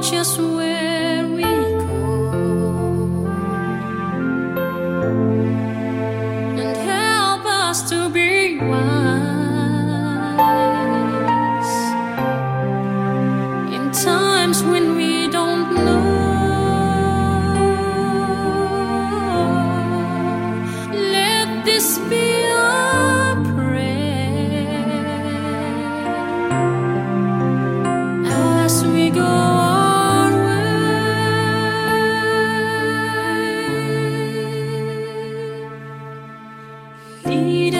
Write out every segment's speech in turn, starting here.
just wait.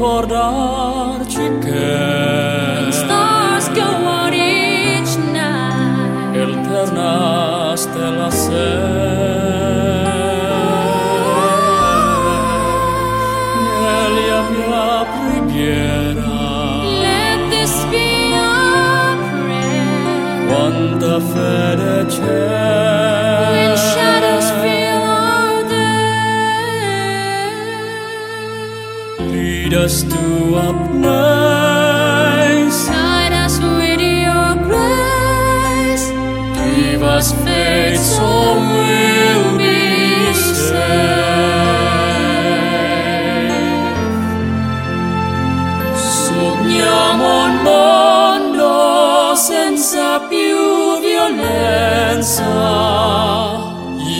ricordarci che Stars go out each night. sei la mia preghiera Let this be our prayer. quanta fede c'è us to a place Guide us with your grace. give us faith so we'll be safe Sogniamo un mondo senza più violenza,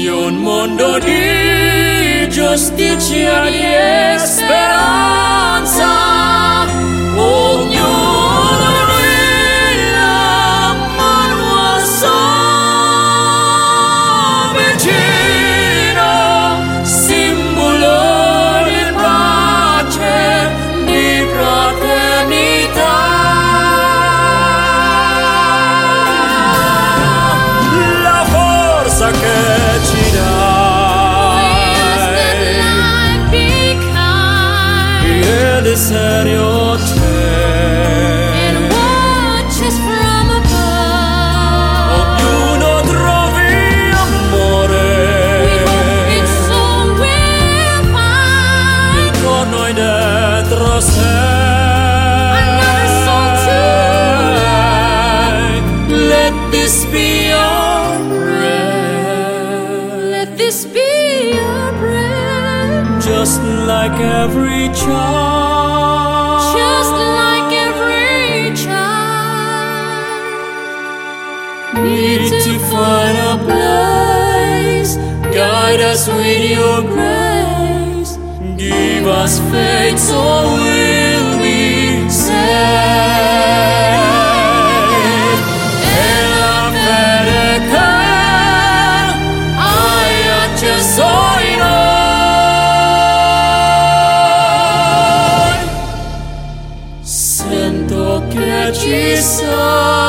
un mondo di giustizia e speranza. Ognuno Just like every child Just like every child. need to find a place. Guide us with your grace. Give us faith so we'll be safe. 橘色。